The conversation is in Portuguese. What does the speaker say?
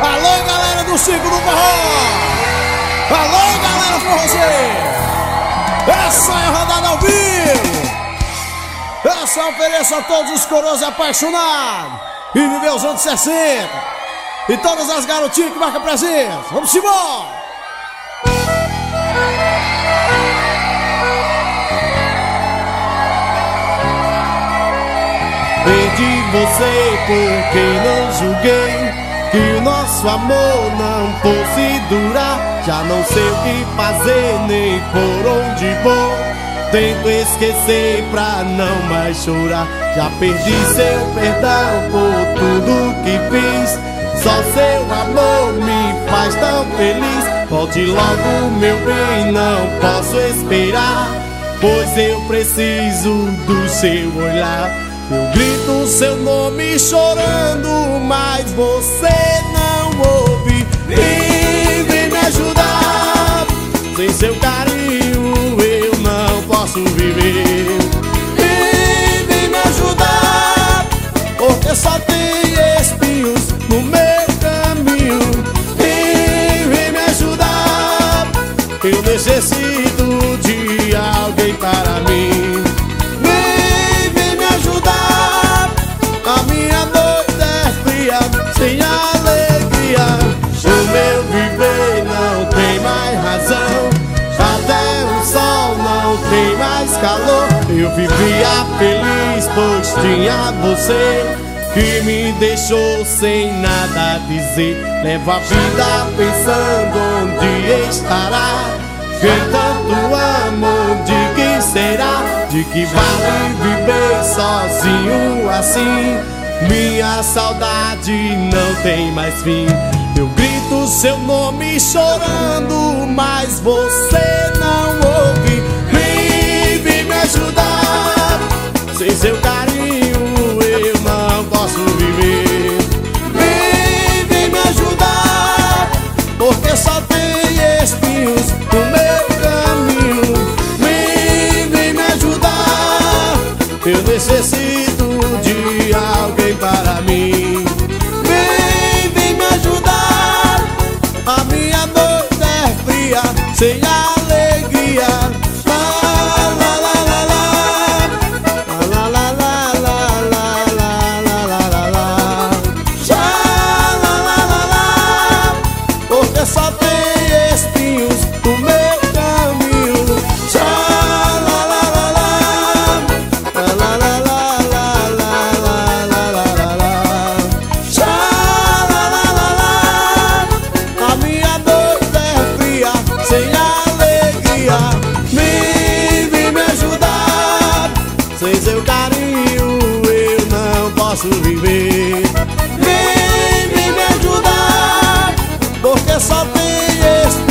Alô, galera do Circo do Forró! Alô, galera forrozeira! Essa é a rodada ao vivo! Essa ofereço a todos os coroas apaixonados e viveu os anos 60 e todas as garotinhas que marcam presença. Vamos embora! Perdi você porque não julguei que o nosso amor não fosse durar. Já não sei o que fazer nem por onde vou. Tento esquecer pra não mais chorar. Já perdi seu perdão por tudo que fiz. Só seu amor me faz tão feliz. Volte logo, meu bem, não posso esperar. Pois eu preciso do seu olhar. Eu grito seu nome chorando, mas você não ouve. Vem me ajudar. Sem seu carinho eu não posso viver. Vem me ajudar, porque só tem espinhos no meu caminho. Vem me ajudar, eu necessito calor. Eu vivia feliz, pois tinha você. Que me deixou sem nada dizer. Levo a vida pensando onde estará. Quem tanto amo, de quem será? De que vale viver sozinho assim? Minha saudade não tem mais fim. Eu grito seu nome chorando, mas você tem espinhos no meu caminho. Vem, vem me ajudar, eu necessito de alguém para mim. Vem, vem me ajudar, a minha noite é fria, sem alegria. me